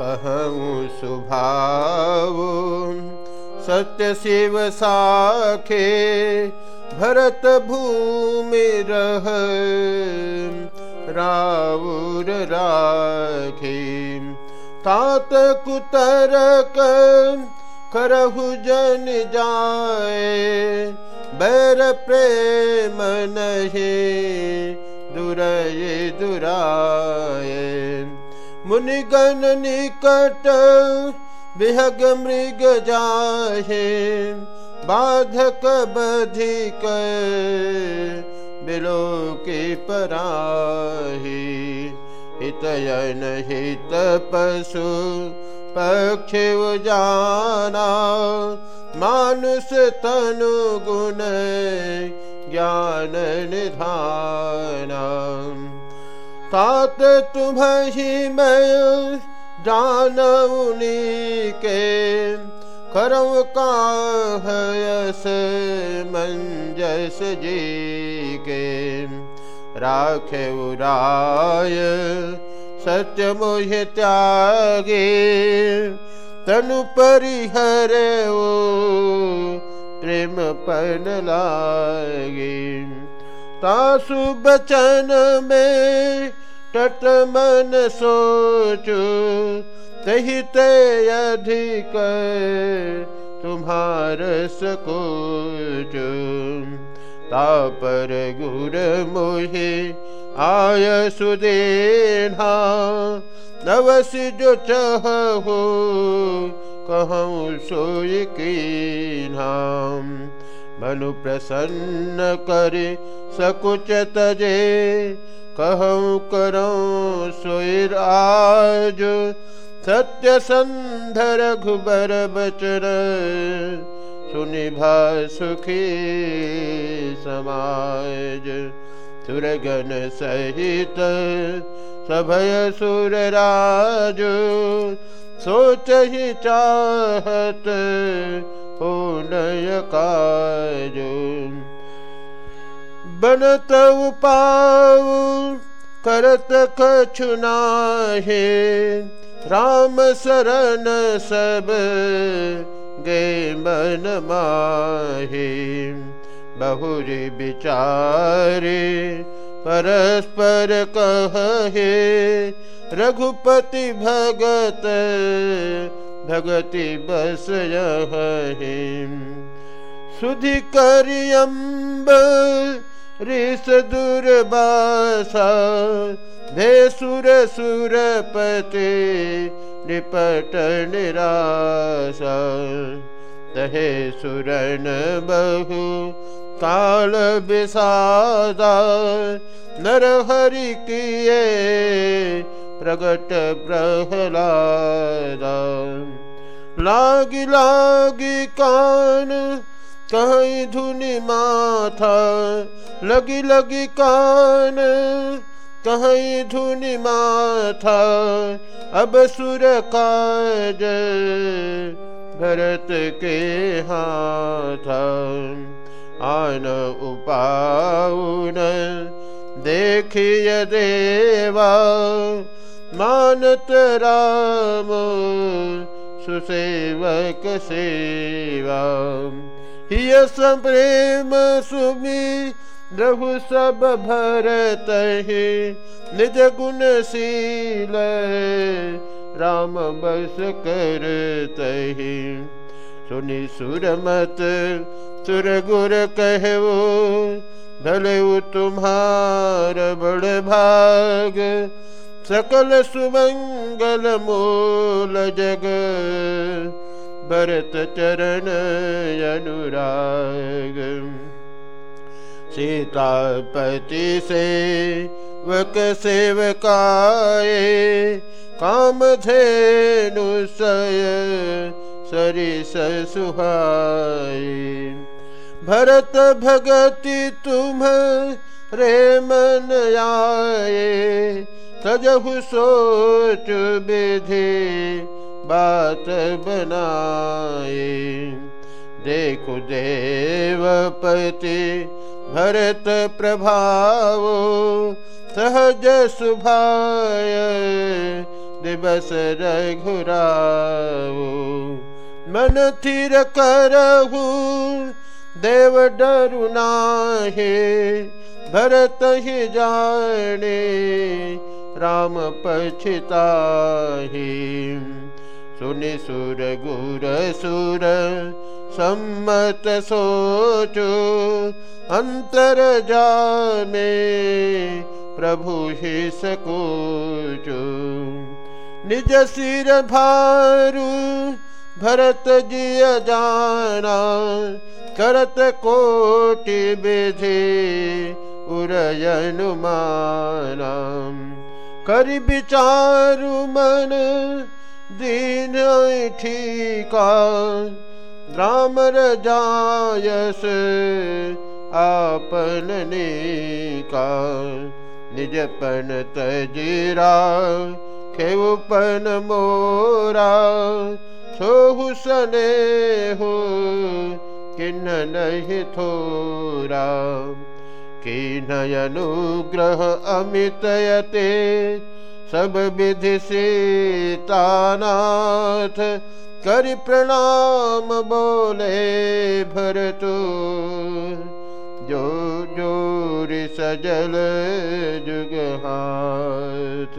कहूँ सुभाव। सत्य शिव साखे, भरत भूमि रह। राउर राखे, तात कुतरक करहु जन जाए। बैर प्रेम नहीं, दुरय दुराए मुनिगण निकट विहग मृग जाहे, बाधक बधिक बिलो के पराहे। हितयन हित पशु पक्षि उजाना, मानुष तनु गुण ज्ञान निधाना। तात तुम्हें मैं जानउनी के हयस मंजस जी के राखे उराय सत्य मोह त्यागे तनु परिहर ओ प्रेम पन लागे तासु बचन में तट मन सोचो तही ते अधिक तुम्हार सकोच। तापर गुर मोहे आय सुदेना नवस जो चह हो कहूँ सोई की नाम मनु प्रसन्न करे सकुच तजे कहूँ करो सोर आज, सत्य संधर घुबर बचन सुनि सुखी समाज, सुरगन सहित सभय सुर राज। सोच ही चाहत हो नय काज बनत उपाऊ करत कछुना राम शरण सब गे मन माहे। बहुरी विचारे परस्पर कहे, रघुपति भगत भगति यहे सुधि करियम्ब ऋष दुर्बासा भे सुर सुरपति निपट निराशा। तहे सुरन बहु काल विषादा नर हरि किए प्रगट प्रहलादा। लागी लागी कान, कहीं धुनि माथा। लगी लगी कान, कहीं धुनि माथा। अब सुर काज भरत के हाथ। आन उपाउन देखिय देवा मानत राम, सुसेवक सेवा। हिय प्रेम सुमी रघु सब भरत निज गुणशील राम बस करतहि सुनि सुरमत, सुर गुर कहवो भले तुम्हार बड़ भाग। सकल सुमंगल मूल जग, भरत चरण अनुराग। सीतापति से वक सेवकाए काम धेनु सय, सरिस सुहाय। भरत भगति तुम रे मन आए सजहु सोच विधि बात बनाए। देखु देवपति भरत प्रभाव सहज सुभाय दिवस रघुराओ मन थिर करहु देव डरुना नाहे, भरत ही जाने राम पछताही सुनि सुर, गुर, सुर, सम्मत सोचो, अंतर जामे प्रभु ही सकोचो। निज सिर भारु, भरत जिय जाना, करत कोटि विधि उरयनुमाना कर विचारु मन दीन ठीका राम रजायस आपन निजपन तजीरा खेपन मोरा। छोहु सने हो किन नहीं थोरा कि नयनुग्रह अमितयते। सब विधि सीतानाथ, कर प्रणाम बोले भरतु। जो ज़ोर सजल जुग हाथ